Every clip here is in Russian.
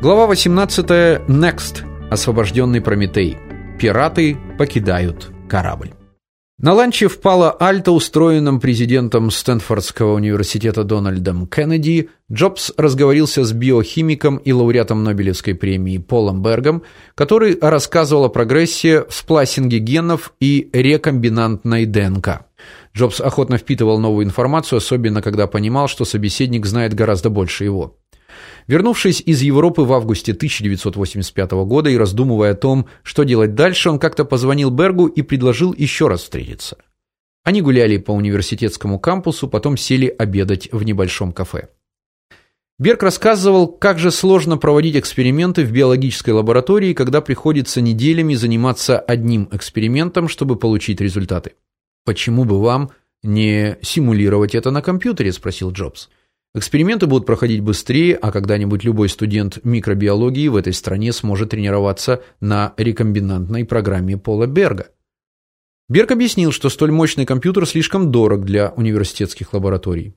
Глава 18. Next. Освобожденный Прометей. Пираты покидают корабль. На ланче в Пало-Альто, устроенном президентом Стэнфордского университета Дональдом Кеннеди, Джобс разговорился с биохимиком и лауреатом Нобелевской премии Полом Бергом, который рассказывал о прогрессе в сплайсинге генов и рекомбинантной ДНК. Джобс охотно впитывал новую информацию, особенно когда понимал, что собеседник знает гораздо больше его. Вернувшись из Европы в августе 1985 года и раздумывая о том, что делать дальше, он как-то позвонил Бергу и предложил еще раз встретиться. Они гуляли по университетскому кампусу, потом сели обедать в небольшом кафе. Берг рассказывал, как же сложно проводить эксперименты в биологической лаборатории, когда приходится неделями заниматься одним экспериментом, чтобы получить результаты. Почему бы вам не симулировать это на компьютере, спросил Джобс. Эксперименты будут проходить быстрее, а когда-нибудь любой студент микробиологии в этой стране сможет тренироваться на рекомбинантной программе Пола Берга. Берг объяснил, что столь мощный компьютер слишком дорог для университетских лабораторий.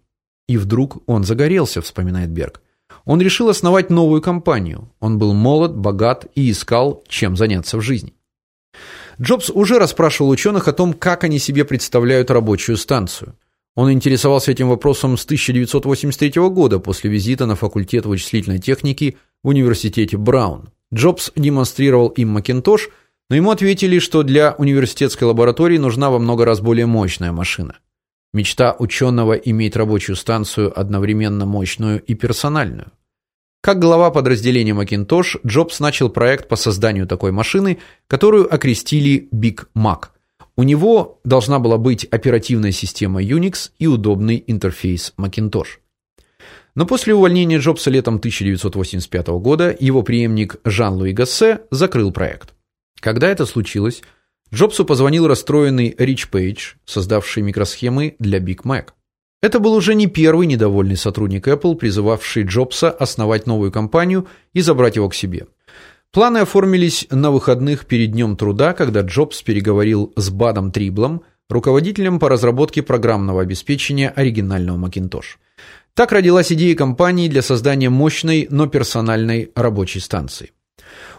И вдруг он загорелся, вспоминает Берг. Он решил основать новую компанию. Он был молод, богат и искал, чем заняться в жизни. Джобс уже расспрашивал ученых о том, как они себе представляют рабочую станцию. Он интересовался этим вопросом с 1983 года после визита на факультет вычислительной техники в университете Браун. Джобс демонстрировал им Макинтош, но ему ответили, что для университетской лаборатории нужна во много раз более мощная машина. Мечта ученого иметь рабочую станцию одновременно мощную и персональную. Как глава подразделения Макинтош, Джобс начал проект по созданию такой машины, которую окрестили Big Mac – у него должна была быть оперативная система Unix и удобный интерфейс Macintosh. Но после увольнения Джобса летом 1985 года его преемник Жан-Луи Гассе закрыл проект. Когда это случилось, Джобсу позвонил расстроенный Рич Пейдж, создавший микросхемы для Big Mac. Это был уже не первый недовольный сотрудник Apple, призывавший Джобса основать новую компанию и забрать его к себе. Планы оформились на выходных перед днем труда, когда Джобс переговорил с Бадом Триблом, руководителем по разработке программного обеспечения оригинального Macintosh. Так родилась идея компании для создания мощной, но персональной рабочей станции.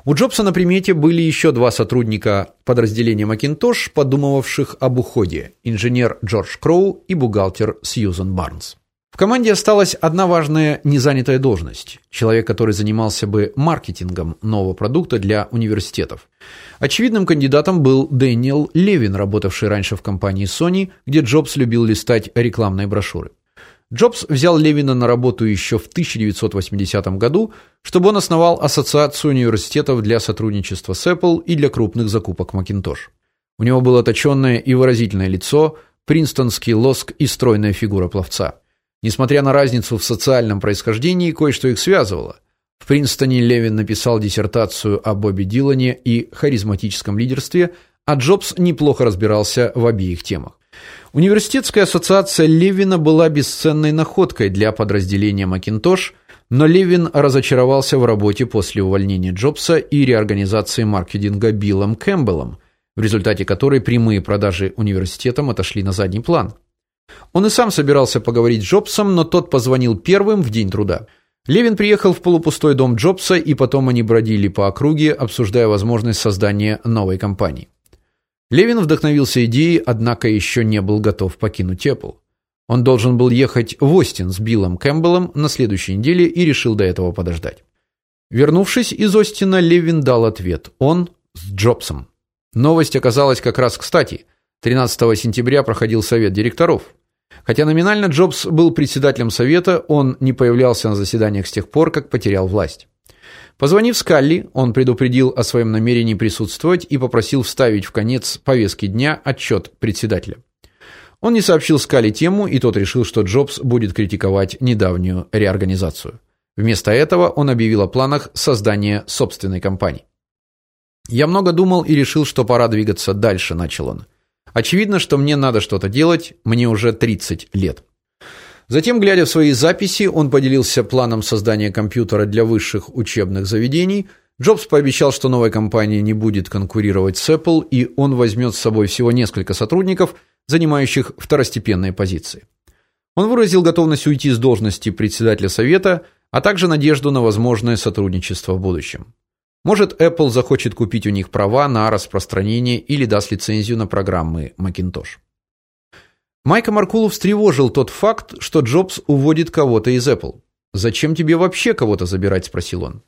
У Джобса на примете были еще два сотрудника подразделения Macintosh, подумывавших об уходе: инженер Джордж Кроу и бухгалтер Сьюзен Барнс. В команде осталась одна важная незанятая должность человек, который занимался бы маркетингом нового продукта для университетов. Очевидным кандидатом был Дэниел Левин, работавший раньше в компании Sony, где Джобс любил листать рекламные брошюры. Джобс взял Левина на работу еще в 1980 году, чтобы он основал ассоциацию университетов для сотрудничества с Apple и для крупных закупок Macintosh. У него было точенное и выразительное лицо, принстонский лоск и стройная фигура пловца. Несмотря на разницу в социальном происхождении, кое-что их связывало. В Принстоне Левин написал диссертацию о Бобби Дилане и харизматическом лидерстве, а Джобс неплохо разбирался в обеих темах. Университетская ассоциация Левина была бесценной находкой для подразделения Macintosh, но Левин разочаровался в работе после увольнения Джобса и реорганизации маркетинга Биллом Кэмпбеллом, в результате которой прямые продажи университетам отошли на задний план. Он и сам собирался поговорить с Джобсом, но тот позвонил первым в день труда. Левин приехал в полупустой дом Джобса, и потом они бродили по округе, обсуждая возможность создания новой компании. Левин вдохновился идеей, однако еще не был готов покинуть Apple. Он должен был ехать в Остин с Биллом Кэмпбеллом на следующей неделе и решил до этого подождать. Вернувшись из Остина, Левин дал ответ. Он с Джобсом. Новость оказалась как раз кстати. 13 сентября проходил совет директоров. Хотя номинально Джобс был председателем совета, он не появлялся на заседаниях с тех пор, как потерял власть. Позвонив Скалли, он предупредил о своем намерении присутствовать и попросил вставить в конец повестки дня отчет председателя. Он не сообщил Скалли тему, и тот решил, что Джобс будет критиковать недавнюю реорганизацию. Вместо этого он объявил о планах создания собственной компании. Я много думал и решил, что пора двигаться дальше, начал он. Очевидно, что мне надо что-то делать, мне уже 30 лет. Затем, глядя в свои записи, он поделился планом создания компьютера для высших учебных заведений. Джобс пообещал, что новая компания не будет конкурировать с Apple, и он возьмет с собой всего несколько сотрудников, занимающих второстепенные позиции. Он выразил готовность уйти с должности председателя совета, а также надежду на возможное сотрудничество в будущем. Может, Apple захочет купить у них права на распространение или даст лицензию на программы Macintosh. Майка Маркулу встревожил тот факт, что Джобс уводит кого-то из Apple. "Зачем тебе вообще кого-то забирать?" спросил он.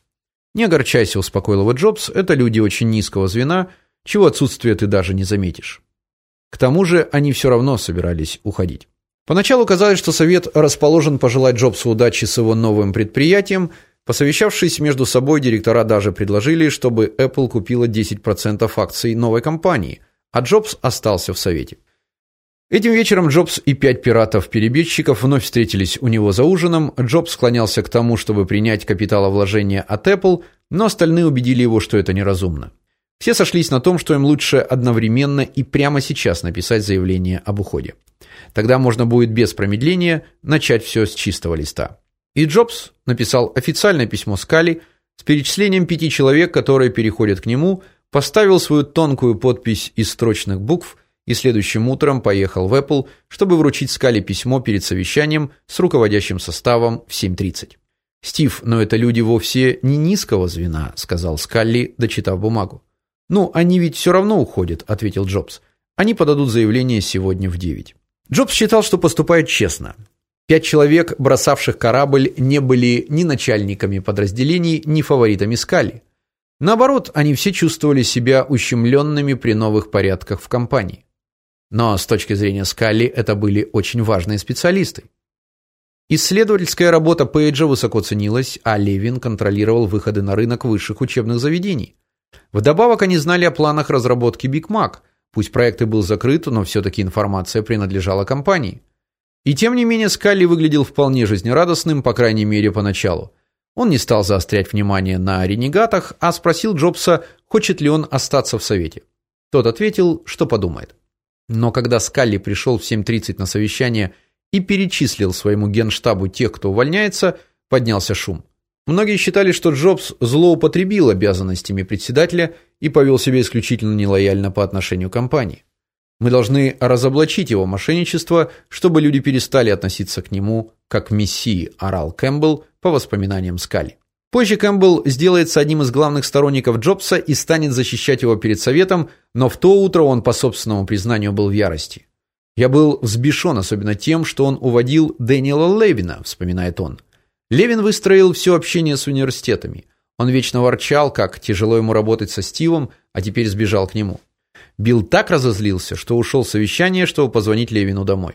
"Не огорчайся", успокоил его Джобс. "Это люди очень низкого звена, чего отсутствие ты даже не заметишь". К тому же, они все равно собирались уходить. Поначалу казалось, что совет расположен пожелать Джобсу удачи с его новым предприятием. Посовещавшись между собой, директора даже предложили, чтобы Apple купила 10% акций новой компании, а Джобс остался в совете. Этим вечером Джобс и пять пиратов-перебежчиков вновь встретились у него за ужином. Джобс склонялся к тому, чтобы принять капиталовложение от Apple, но остальные убедили его, что это неразумно. Все сошлись на том, что им лучше одновременно и прямо сейчас написать заявление об уходе. Тогда можно будет без промедления начать все с чистого листа. И Джобс написал официальное письмо Скали с перечислением пяти человек, которые переходят к нему, поставил свою тонкую подпись из строчных букв и следующим утром поехал в Apple, чтобы вручить Скали письмо перед совещанием с руководящим составом в 7:30. Стив, но это люди вовсе не низкого звена, сказал Скалли, дочитав бумагу. Ну, они ведь все равно уходят, ответил Джобс. Они подадут заявление сегодня в 9. Джобс считал, что поступает честно. Пять человек, бросавших корабль, не были ни начальниками подразделений, ни фаворитами Скали. Наоборот, они все чувствовали себя ущемленными при новых порядках в компании. Но с точки зрения Скали это были очень важные специалисты. Исследовательская работа Пейджа высоко ценилась, а Левин контролировал выходы на рынок высших учебных заведений. Вдобавок они знали о планах разработки Big Mac – Пусть проект и был закрыт, но все таки информация принадлежала компании. И тем не менее Скалли выглядел вполне жизнерадостным, по крайней мере, поначалу. Он не стал заострять внимание на ренегатах, а спросил Джобса, хочет ли он остаться в совете. Тот ответил, что подумает. Но когда Скалли пришел в 7:30 на совещание и перечислил своему генштабу тех, кто увольняется, поднялся шум. Многие считали, что Джобс злоупотребил обязанностями председателя и повел себя исключительно нелояльно по отношению к компании. Мы должны разоблачить его мошенничество, чтобы люди перестали относиться к нему как к мессии, орал Кэмпбелл по воспоминаниям Скали. Позже Кэмпбелл сделается одним из главных сторонников Джобса и станет защищать его перед советом, но в то утро он по собственному признанию был в ярости. Я был взбешен особенно тем, что он уводил Дэниела Левина, вспоминает он. Левин выстроил все общение с университетами. Он вечно ворчал, как тяжело ему работать со Стивом, а теперь сбежал к нему. Билл так разозлился, что ушел с совещания, чтобы позвонить Левину домой.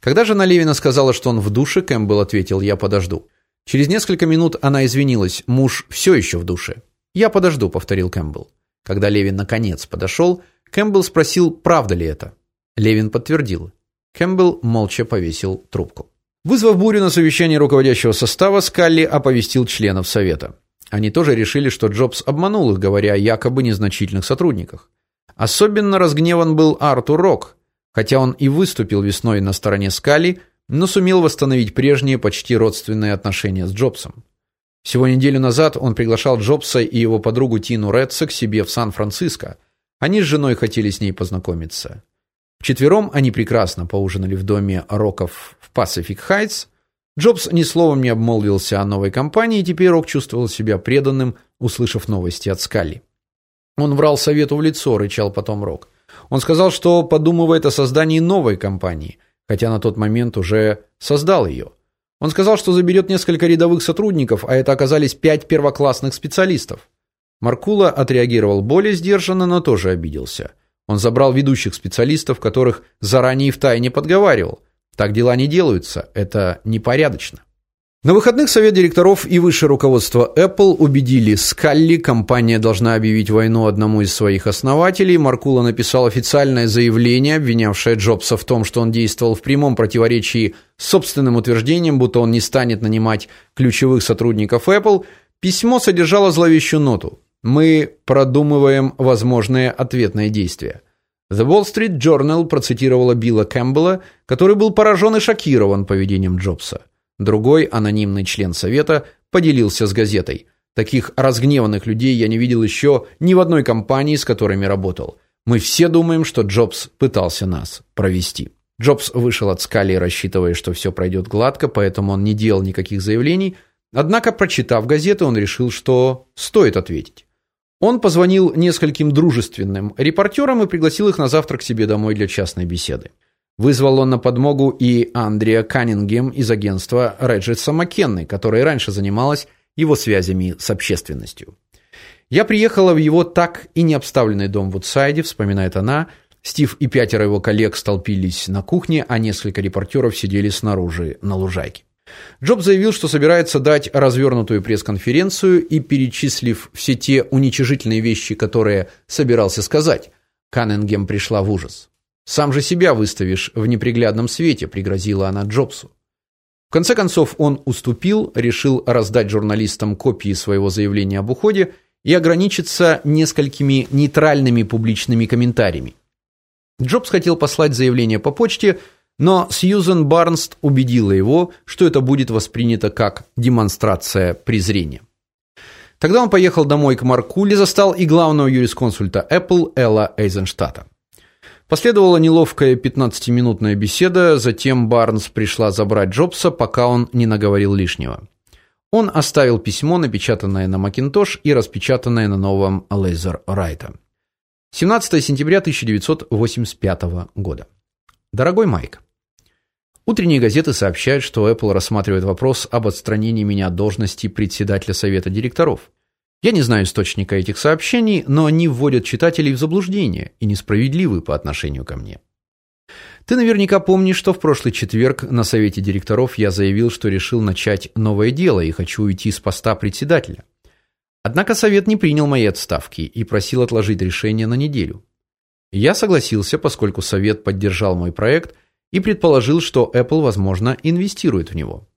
Когда жена Левина сказала, что он в душе, Кэмпбелл ответил: "Я подожду". Через несколько минут она извинилась: "Муж все еще в душе". "Я подожду", повторил Кэмпбелл. Когда Левин наконец подошел, Кэмпбелл спросил, правда ли это. Левин подтвердил. Кэмпбелл молча повесил трубку. Вызвав бурю на совещании руководящего состава, Скалли оповестил членов совета. Они тоже решили, что Джобс обманул их, говоря якобы незначительных сотрудниках. Особенно разгневан был Артур Рок, хотя он и выступил весной на стороне Скалли, но сумел восстановить прежние почти родственные отношения с Джобсом. Всего неделю назад он приглашал Джобса и его подругу Тину Редса к себе в Сан-Франциско. Они с женой хотели с ней познакомиться. Вчетвером они прекрасно поужинали в доме Роков в Pacific Heights. Джобс ни словом не обмолвился о новой компании, и теперь Рок чувствовал себя преданным, услышав новости от Скалли. Он врал совету в лицо, рычал потом Рок. Он сказал, что подумывает о создании новой компании, хотя на тот момент уже создал ее. Он сказал, что заберет несколько рядовых сотрудников, а это оказались пять первоклассных специалистов. Маркула отреагировал более сдержанно, но тоже обиделся. Он забрал ведущих специалистов, которых заранее в тайне подговаривал. Так дела не делаются, это непорядочно. На выходных совет директоров и высшее руководство Apple убедили Скалли, компания должна объявить войну одному из своих основателей. Маркула написал официальное заявление, обвинявшее Джобса в том, что он действовал в прямом противоречии с собственным утверждением, будто он не станет нанимать ключевых сотрудников Apple. Письмо содержало зловещую ноту. Мы продумываем возможные ответные действия. The Wall Street Journal процитировала Билла Кэмпбелла, который был поражен и шокирован поведением Джобса. Другой анонимный член совета поделился с газетой: "Таких разгневанных людей я не видел еще ни в одной компании, с которыми работал. Мы все думаем, что Джобс пытался нас провести". Джобс вышел от Скали, рассчитывая, что все пройдет гладко, поэтому он не делал никаких заявлений, Однако, прочитав газеты, он решил, что стоит ответить. Он позвонил нескольким дружественным репортерам и пригласил их на завтрак себе домой для частной беседы. Вызвал он на подмогу и Андреа Каннингем из агентства Реджетса Маккенны, которая раньше занималась его связями с общественностью. Я приехала в его так и не обставленный дом в Утсайде, вспоминает она. Стив и пятеро его коллег столпились на кухне, а несколько репортеров сидели снаружи на лужайке. Джоб заявил, что собирается дать развернутую пресс-конференцию и перечислив все те уничижительные вещи, которые собирался сказать, Каннингем пришла в ужас. Сам же себя выставишь в неприглядном свете, пригрозила она Джобсу. В конце концов он уступил, решил раздать журналистам копии своего заявления об уходе и ограничиться несколькими нейтральными публичными комментариями. Джобс хотел послать заявление по почте, но Сьюзен Барнст убедила его, что это будет воспринято как демонстрация презрения. Тогда он поехал домой к Маркуле, застал и главного юрисконсульта Apple Элла Эйзенштадта. Последовала неловкая 15-минутная беседа, затем Барнс пришла забрать Джобса, пока он не наговорил лишнего. Он оставил письмо, напечатанное на Macintosh и распечатанное на новом Laser Writer. 17 сентября 1985 года. Дорогой Майк, Утренние газеты сообщают, что Apple рассматривает вопрос об отстранении меня от должности председателя совета директоров. Я не знаю источника этих сообщений, но они вводят читателей в заблуждение и несправедливы по отношению ко мне. Ты наверняка помнишь, что в прошлый четверг на совете директоров я заявил, что решил начать новое дело и хочу уйти с поста председателя. Однако совет не принял моей отставки и просил отложить решение на неделю. Я согласился, поскольку совет поддержал мой проект и предположил, что Apple, возможно, инвестирует в него.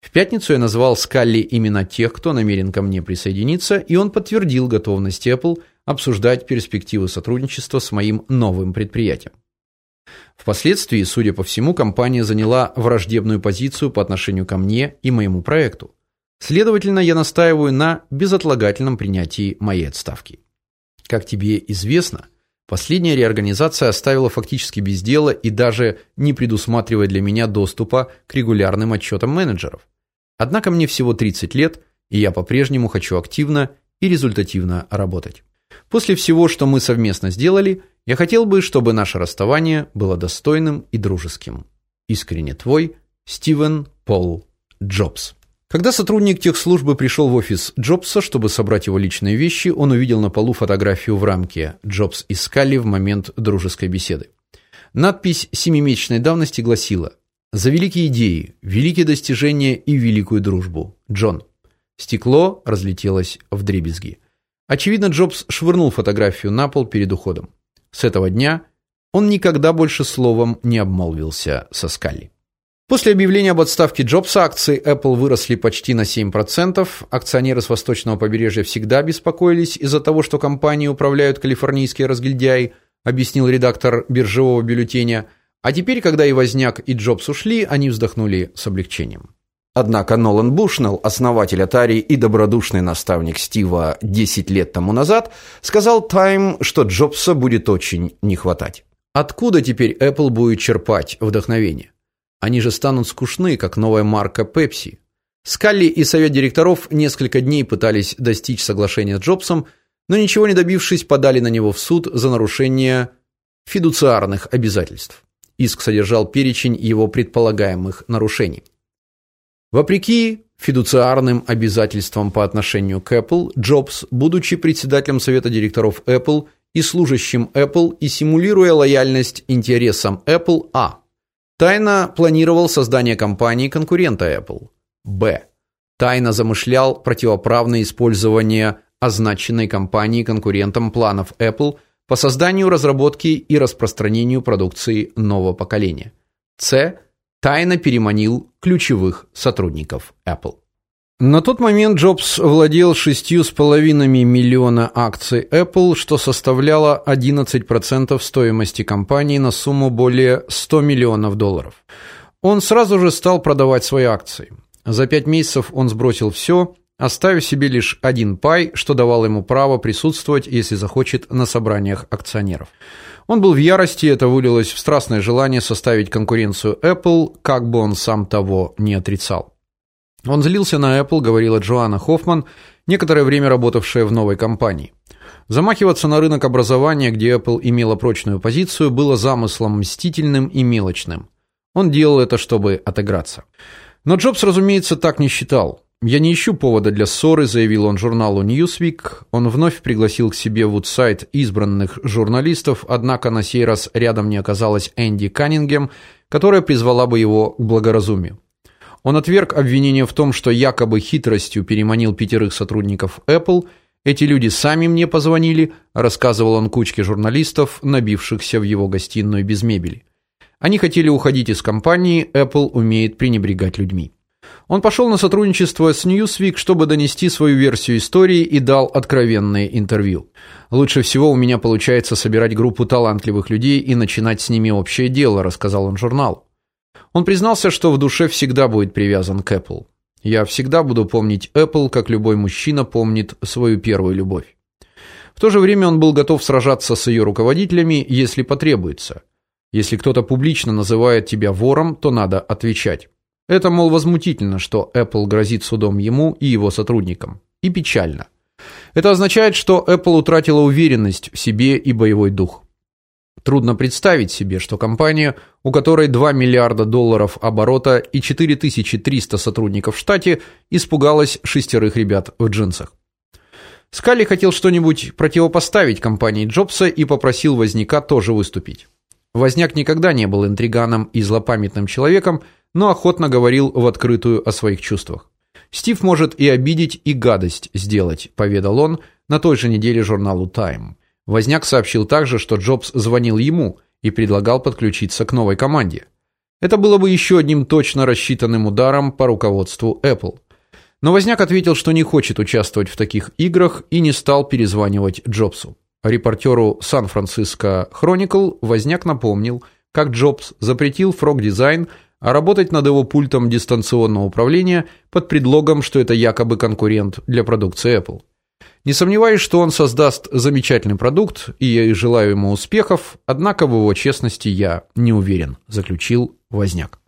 В пятницу я назвал Скалли имена тех, кто намерен ко мне присоединиться, и он подтвердил готовность Apple обсуждать перспективы сотрудничества с моим новым предприятием. Впоследствии, судя по всему, компания заняла враждебную позицию по отношению ко мне и моему проекту. Следовательно, я настаиваю на безотлагательном принятии моей отставки. Как тебе известно, последняя реорганизация оставила фактически без дела и даже не предусматривая для меня доступа к регулярным отчетам менеджеров. Однако мне всего 30 лет, и я по-прежнему хочу активно и результативно работать. После всего, что мы совместно сделали, я хотел бы, чтобы наше расставание было достойным и дружеским. Искренне твой, Стивен Пол Джобс. Когда сотрудник техслужбы пришел в офис Джобса, чтобы собрать его личные вещи, он увидел на полу фотографию в рамке Джобс и Скалли в момент дружеской беседы. Надпись семимесячной давности гласила: за великие идеи, великие достижения и великую дружбу. Джон. Стекло разлетелось вдребезги. Очевидно, Джобс швырнул фотографию на пол перед уходом. С этого дня он никогда больше словом не обмолвился со Скалли. После объявления об отставке Джобса акции Apple выросли почти на 7%. Акционеры с восточного побережья всегда беспокоились из-за того, что компанией управляют калифорнийские разгильдяи, объяснил редактор биржевого бюллетеня. А теперь, когда и Возняк, и Джобс ушли, они вздохнули с облегчением. Однако Нолан Бушнелл, основатель Atari и добродушный наставник Стива 10 лет тому назад, сказал Time, что Джобса будет очень не хватать. Откуда теперь Apple будет черпать вдохновение? Они же станут скучны, как новая марка Pepsi. Скалли и совет директоров несколько дней пытались достичь соглашения с Джобсом, но ничего не добившись, подали на него в суд за нарушение фидуциарных обязательств. Иск содержал перечень его предполагаемых нарушений. Вопреки фидуциарным обязательствам по отношению к Apple, Джобс, будучи председателем совета директоров Apple и служащим Apple и симулируя лояльность интересам Apple, а. Тайно планировал создание компании конкурента Apple. Б. Тайно замышлял противоправное использование означенной компанией конкурентом планов Apple по созданию, разработке и распространению продукции нового поколения. С тайно переманил ключевых сотрудников Apple. На тот момент Джобс владел шестью с половиной миллиона акций Apple, что составляло 11% стоимости компании на сумму более 100 миллионов долларов. Он сразу же стал продавать свои акции. За пять месяцев он сбросил все, оставив себе лишь один пай, что давало ему право присутствовать, если захочет, на собраниях акционеров. Он был в ярости, это вылилось в страстное желание составить конкуренцию Apple, как бы он сам того не отрицал. Он злился на Apple, говорила Джоанна Хоффман, некоторое время работавшая в новой компании. Замахиваться на рынок образования, где Apple имела прочную позицию, было замыслом мстительным и мелочным. Он делал это, чтобы отыграться. Но Джобс, разумеется, так не считал. Я не ищу повода для ссоры, заявил он журналу Newsweek. Он вновь пригласил к себе в Вудсайд избранных журналистов, однако на сей раз рядом не оказалось Энди Каннингем, которая призвала бы его к благоразумию. Он отверг обвинение в том, что якобы хитростью переманил пятерых сотрудников Apple. Эти люди сами мне позвонили, рассказывал он кучке журналистов, набившихся в его гостиную без мебели. Они хотели уходить из компании, Apple умеет пренебрегать людьми. Он пошел на сотрудничество с Newsweek, чтобы донести свою версию истории и дал откровенное интервью. Лучше всего у меня получается собирать группу талантливых людей и начинать с ними общее дело, рассказал он журналу. Он признался, что в душе всегда будет привязан к Apple. Я всегда буду помнить Apple, как любой мужчина помнит свою первую любовь. В то же время он был готов сражаться с ее руководителями, если потребуется. Если кто-то публично называет тебя вором, то надо отвечать. Это, мол, возмутительно, что Apple грозит судом ему и его сотрудникам. И печально. Это означает, что Apple утратила уверенность в себе и боевой дух. Трудно представить себе, что компания, у которой 2 миллиарда долларов оборота и 4300 сотрудников в штате, испугалась шестерых ребят в джинсах. Скалли хотел что-нибудь противопоставить компании Джобса и попросил Возняка тоже выступить. Возняк никогда не был интриганом и злопамятным человеком, но охотно говорил в открытую о своих чувствах. Стив может и обидеть, и гадость сделать, поведал он на той же неделе журналу Time. Возняк сообщил также, что Джобс звонил ему и предлагал подключиться к новой команде. Это было бы еще одним точно рассчитанным ударом по руководству Apple. Но Возняк ответил, что не хочет участвовать в таких играх и не стал перезванивать Джобсу. Репортеру Сан-Франциско Chronicle Возняк напомнил, как Джобс запретил Frog Design а работать над его пультом дистанционного управления под предлогом, что это якобы конкурент для продукции Apple. Не сомневаюсь, что он создаст замечательный продукт, и я желаю ему успехов, однако в его честности я не уверен, заключил Возняк.